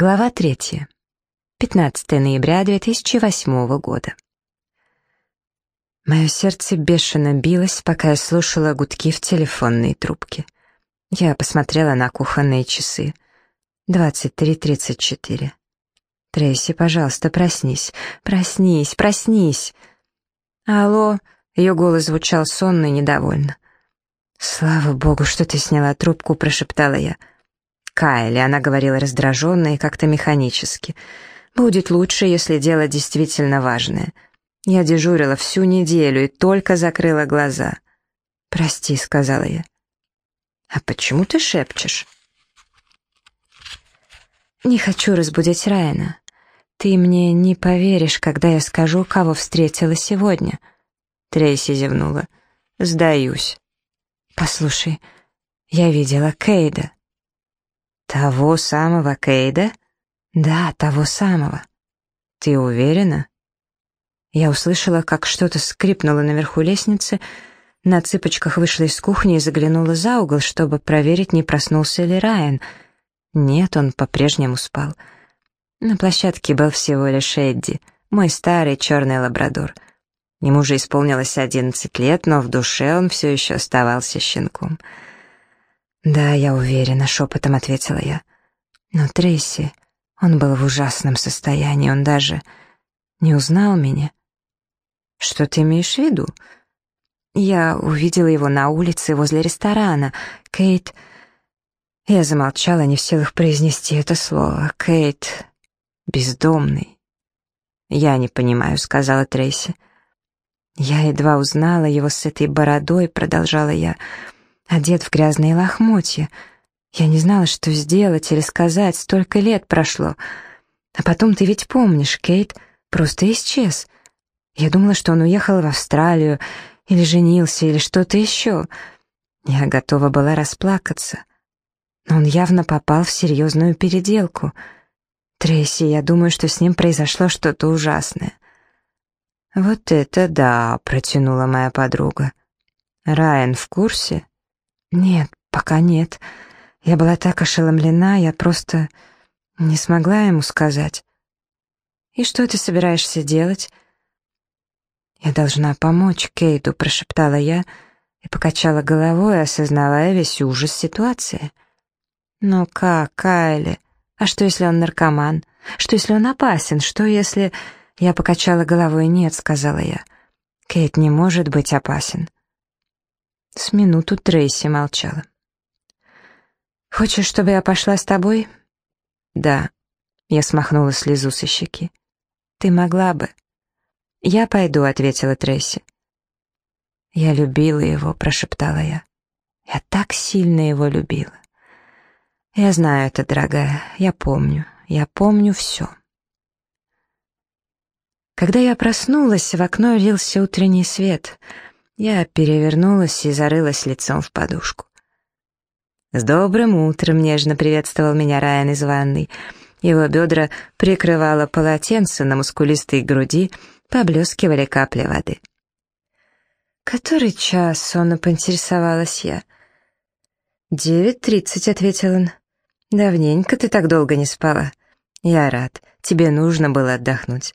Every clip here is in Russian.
Глава 3. 15 ноября 2008 года. Мое сердце бешено билось, пока я слушала гудки в телефонной трубке. Я посмотрела на кухонные часы. 23.34. «Трейси, пожалуйста, проснись, проснись, проснись!» «Алло!» — ее голос звучал сонно и недовольно. «Слава богу, что ты сняла трубку», — прошептала я. Кайли, она говорила раздраженно и как-то механически. «Будет лучше, если дело действительно важное. Я дежурила всю неделю и только закрыла глаза». «Прости», — сказала я. «А почему ты шепчешь?» «Не хочу разбудить Райана. Ты мне не поверишь, когда я скажу, кого встретила сегодня». Трейси зевнула. «Сдаюсь». «Послушай, я видела Кейда». «Того самого Кейда?» «Да, того самого». «Ты уверена?» Я услышала, как что-то скрипнуло наверху лестницы, на цыпочках вышла из кухни и заглянула за угол, чтобы проверить, не проснулся ли Райан. Нет, он по-прежнему спал. На площадке был всего лишь Эдди, мой старый черный лабрадор. Ему же исполнилось одиннадцать лет, но в душе он все еще оставался щенком. «Да, я уверена», — шепотом ответила я. «Но Трейси, он был в ужасном состоянии, он даже не узнал меня». «Что ты имеешь в виду?» «Я увидела его на улице возле ресторана. Кейт...» Я замолчала, не в силах произнести это слово. «Кейт... бездомный». «Я не понимаю», — сказала Трейси. «Я едва узнала его с этой бородой», — продолжала я, — одет в грязные лохмотья. Я не знала, что сделать или сказать, столько лет прошло. А потом ты ведь помнишь, Кейт просто исчез. Я думала, что он уехал в Австралию, или женился, или что-то еще. Я готова была расплакаться. Но он явно попал в серьезную переделку. Трейси, я думаю, что с ним произошло что-то ужасное. «Вот это да!» — протянула моя подруга. «Райан в курсе?» «Нет, пока нет. Я была так ошеломлена, я просто не смогла ему сказать». «И что ты собираешься делать?» «Я должна помочь Кейту», — прошептала я и покачала головой, осознавая весь ужас ситуации. «Но как, Кайли? А что, если он наркоман? Что, если он опасен? Что, если...» Я покачала головой. «Нет», — сказала я. «Кейт не может быть опасен». С минуту Трейси молчала. «Хочешь, чтобы я пошла с тобой?» «Да», — я смахнула слезу со щеки. «Ты могла бы». «Я пойду», — ответила Трейси. «Я любила его», — прошептала я. «Я так сильно его любила». «Я знаю это, дорогая, я помню, я помню все». Когда я проснулась, в окно лился утренний свет — я перевернулась и зарылась лицом в подушку. «С добрым утром!» — нежно приветствовал меня Райан из ванной. Его бедра прикрывало полотенце, на мускулистой груди поблескивали капли воды. «Который час?» — сонно поинтересовалась я. «Девять тридцать», — ответил он. «Давненько ты так долго не спала. Я рад. Тебе нужно было отдохнуть».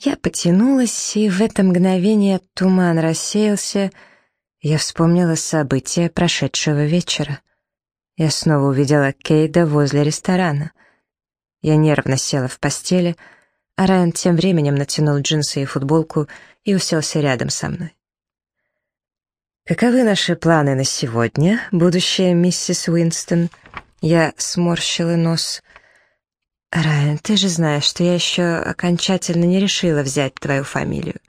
Я потянулась, и в это мгновение туман рассеялся. Я вспомнила события прошедшего вечера. Я снова увидела Кейда возле ресторана. Я нервно села в постели, а Райан тем временем натянул джинсы и футболку и уселся рядом со мной. «Каковы наши планы на сегодня, будущая миссис Уинстон?» Я сморщила нос — «Райан, ты же знаешь, что я еще окончательно не решила взять твою фамилию».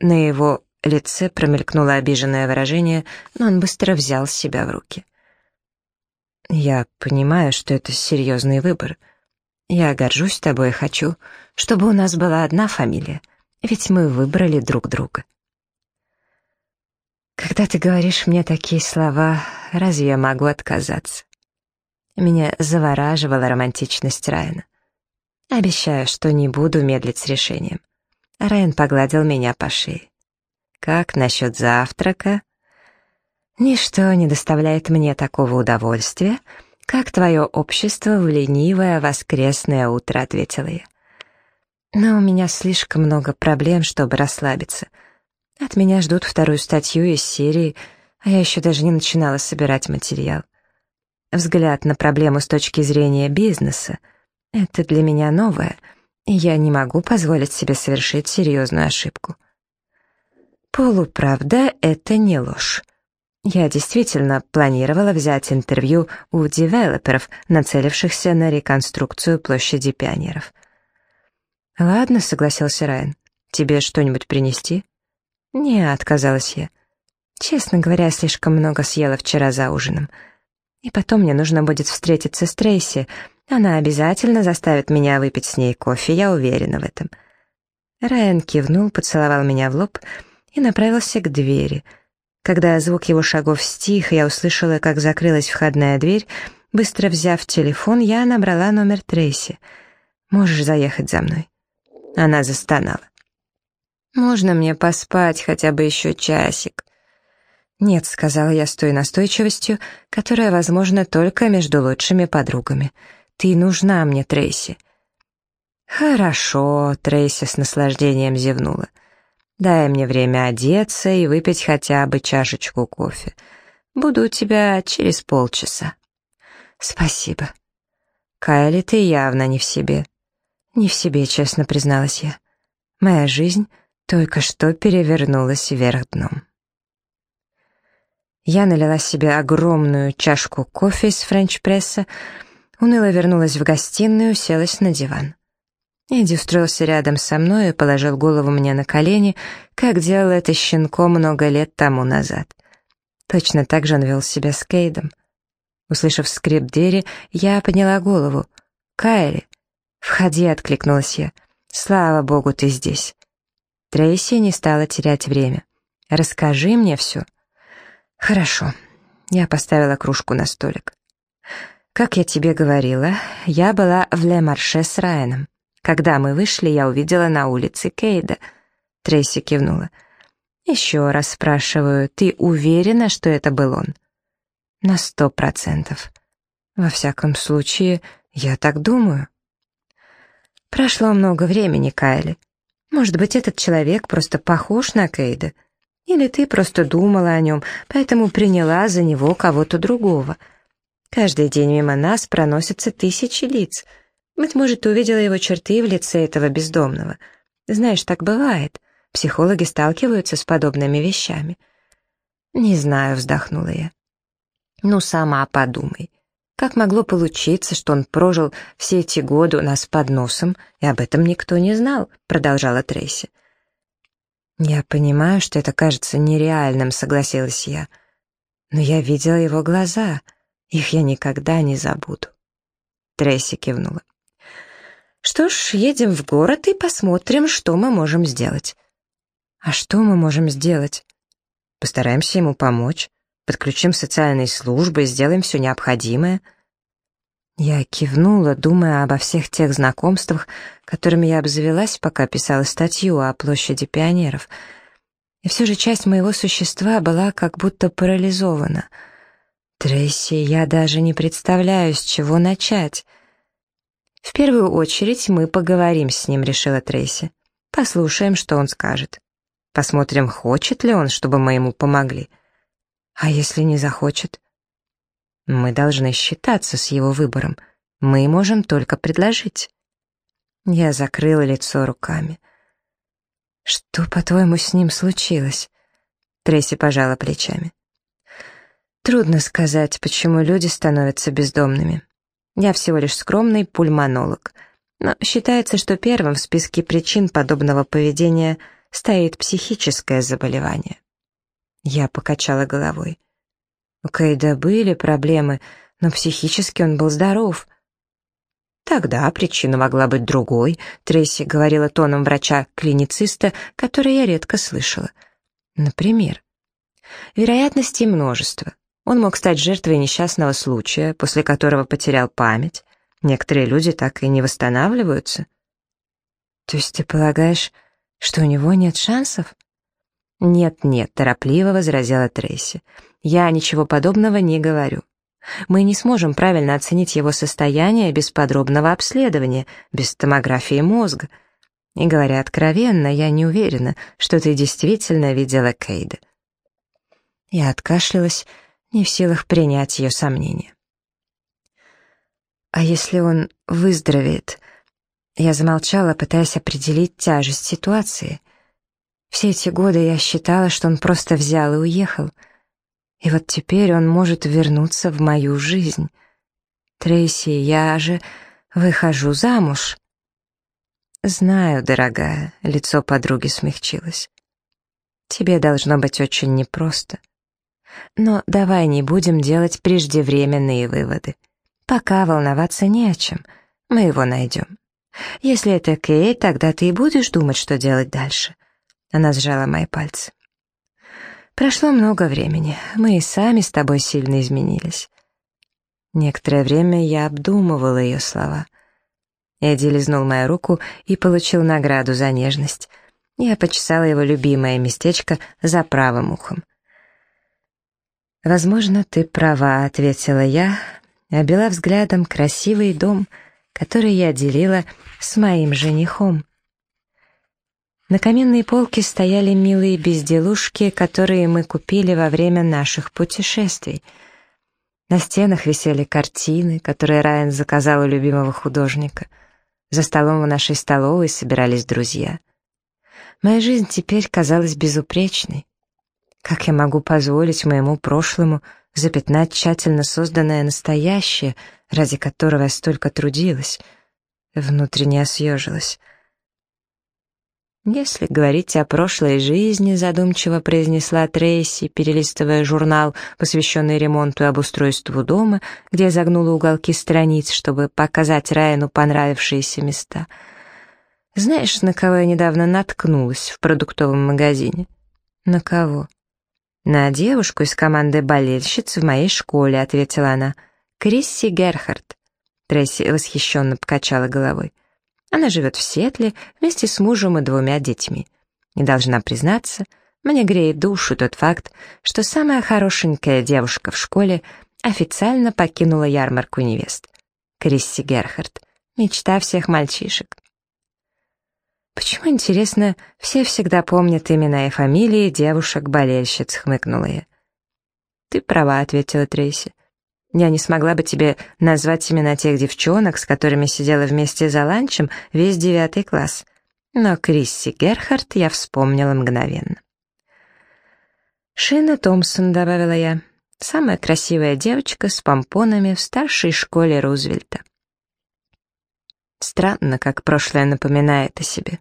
На его лице промелькнуло обиженное выражение, но он быстро взял себя в руки. «Я понимаю, что это серьезный выбор. Я горжусь тобой и хочу, чтобы у нас была одна фамилия, ведь мы выбрали друг друга». «Когда ты говоришь мне такие слова, разве я могу отказаться?» Меня завораживала романтичность Райана. Обещаю, что не буду медлить с решением. Райан погладил меня по шее. «Как насчет завтрака?» «Ничто не доставляет мне такого удовольствия, «Как твое общество в ленивое воскресное утро», — ответила я. «Но у меня слишком много проблем, чтобы расслабиться. От меня ждут вторую статью из серии, а я еще даже не начинала собирать материал. Взгляд на проблему с точки зрения бизнеса — это для меня новое, и я не могу позволить себе совершить серьезную ошибку. Полуправда — это не ложь. Я действительно планировала взять интервью у девелоперов, нацелившихся на реконструкцию площади пионеров. «Ладно», — согласился Райан. «Тебе что-нибудь принести?» «Не», — отказалась я. «Честно говоря, слишком много съела вчера за ужином. И потом мне нужно будет встретиться с Трейси. Она обязательно заставит меня выпить с ней кофе, я уверена в этом». Райан кивнул, поцеловал меня в лоб и направился к двери — когда звук его шагов стих, я услышала, как закрылась входная дверь. Быстро взяв телефон, я набрала номер Трейси. «Можешь заехать за мной?» Она застонала. «Можно мне поспать хотя бы еще часик?» «Нет», — сказала я с той настойчивостью, которая возможна только между лучшими подругами. «Ты нужна мне, Трейси». «Хорошо», — Трейси с наслаждением зевнула. Дай мне время одеться и выпить хотя бы чашечку кофе. Буду у тебя через полчаса. Спасибо. Кайли, ты явно не в себе. Не в себе, честно призналась я. Моя жизнь только что перевернулась вверх дном. Я налила себе огромную чашку кофе из френч-пресса, уныло вернулась в гостиную, селась на диван. Эдди устроился рядом со мной и положил голову мне на колени, как делал это щенком много лет тому назад. Точно так же он вел себя с Кейдом. Услышав скрип двери, я подняла голову. «Кайли!» «Входи», — откликнулась я. «Слава богу, ты здесь». Трейси не стала терять время. «Расскажи мне все». «Хорошо». Я поставила кружку на столик. «Как я тебе говорила, я была в Ле-Марше с Райаном. Когда мы вышли, я увидела на улице Кейда. Трейси кивнула. «Еще раз спрашиваю, ты уверена, что это был он?» «На сто процентов. Во всяком случае, я так думаю». Прошло много времени, Кайли. Может быть, этот человек просто похож на Кейда? Или ты просто думала о нем, поэтому приняла за него кого-то другого? Каждый день мимо нас проносятся тысячи лиц — быть может, ты увидела его черты в лице этого бездомного. Знаешь, так бывает. Психологи сталкиваются с подобными вещами. «Не знаю», — вздохнула я. «Ну, сама подумай. Как могло получиться, что он прожил все эти годы у нас под носом, и об этом никто не знал?» — продолжала Трейси. «Я понимаю, что это кажется нереальным», — согласилась я. «Но я видела его глаза. Их я никогда не забуду». Трейси кивнула. Что ж, едем в город и посмотрим, что мы можем сделать. А что мы можем сделать? Постараемся ему помочь, подключим социальные службы, сделаем все необходимое. Я кивнула, думая обо всех тех знакомствах, которыми я обзавелась, пока писала статью о площади пионеров. И все же часть моего существа была как будто парализована. Трейси, я даже не представляю, с чего начать. «В первую очередь мы поговорим с ним», — решила Трейси. «Послушаем, что он скажет. Посмотрим, хочет ли он, чтобы мы ему помогли. А если не захочет?» «Мы должны считаться с его выбором. Мы можем только предложить». Я закрыла лицо руками. «Что, по-твоему, с ним случилось?» Трейси пожала плечами. «Трудно сказать, почему люди становятся бездомными. Я всего лишь скромный пульмонолог. Но считается, что первым в списке причин подобного поведения стоит психическое заболевание. Я покачала головой. У Кейда были проблемы, но психически он был здоров. Тогда причина могла быть другой, Трейси говорила тоном врача-клинициста, который я редко слышала. Например, вероятностей множество. Он мог стать жертвой несчастного случая, после которого потерял память. Некоторые люди так и не восстанавливаются. То есть ты полагаешь, что у него нет шансов? Нет-нет, торопливо возразила Трейси. Я ничего подобного не говорю. Мы не сможем правильно оценить его состояние без подробного обследования, без томографии мозга. И говоря откровенно, я не уверена, что ты действительно видела Кейда. Я откашлялась, не в силах принять ее сомнения. А если он выздоровеет? Я замолчала, пытаясь определить тяжесть ситуации. Все эти годы я считала, что он просто взял и уехал. И вот теперь он может вернуться в мою жизнь. Трейси, я же выхожу замуж. Знаю, дорогая, лицо подруги смягчилось. Тебе должно быть очень непросто. Но давай не будем делать преждевременные выводы. Пока волноваться не о чем. Мы его найдем. Если это Кей, тогда ты и будешь думать, что делать дальше. Она сжала мои пальцы. Прошло много времени. Мы и сами с тобой сильно изменились. Некоторое время я обдумывала ее слова. Эдди лизнул мою руку и получил награду за нежность. Я почесала его любимое местечко за правым ухом. «Возможно, ты права», — ответила я, обвела взглядом красивый дом, который я делила с моим женихом. На каменной полке стояли милые безделушки, которые мы купили во время наших путешествий. На стенах висели картины, которые Райан заказал у любимого художника. За столом в нашей столовой собирались друзья. Моя жизнь теперь казалась безупречной. Как я могу позволить моему прошлому запятнать тщательно созданное настоящее, ради которого я столько трудилась? Внутренне съежилась. «Если говорить о прошлой жизни», — задумчиво произнесла Трейси, перелистывая журнал, посвященный ремонту и обустройству дома, где загнула уголки страниц, чтобы показать Райану понравившиеся места. «Знаешь, на кого я недавно наткнулась в продуктовом магазине?» «На кого?» «На девушку из команды болельщиц в моей школе», — ответила она. «Крисси Герхард». Трейси восхищенно покачала головой. Она живет в Сетле вместе с мужем и двумя детьми. Не должна признаться, мне греет душу тот факт, что самая хорошенькая девушка в школе официально покинула ярмарку невест. Крисси Герхард. Мечта всех мальчишек. «Почему, интересно, все всегда помнят имена и фамилии девушек-болельщиц?» — хмыкнула я. «Ты права», — ответила Трейси. «Я не смогла бы тебе назвать имена тех девчонок, с которыми сидела вместе за ланчем весь девятый класс. Но Крисси Герхард я вспомнила мгновенно». «Шина Томпсон», — добавила я, — «самая красивая девочка с помпонами в старшей школе Рузвельта». Странно, как прошлое напоминает о себе.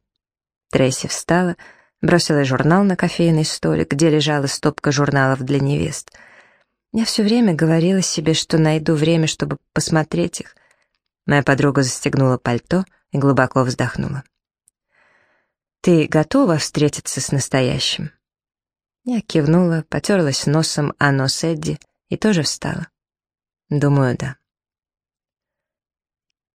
Трейси встала, бросила журнал на кофейный столик, где лежала стопка журналов для невест. Я все время говорила себе, что найду время, чтобы посмотреть их. Моя подруга застегнула пальто и глубоко вздохнула. «Ты готова встретиться с настоящим?» Я кивнула, потерлась носом о нос Эдди и тоже встала. «Думаю, да».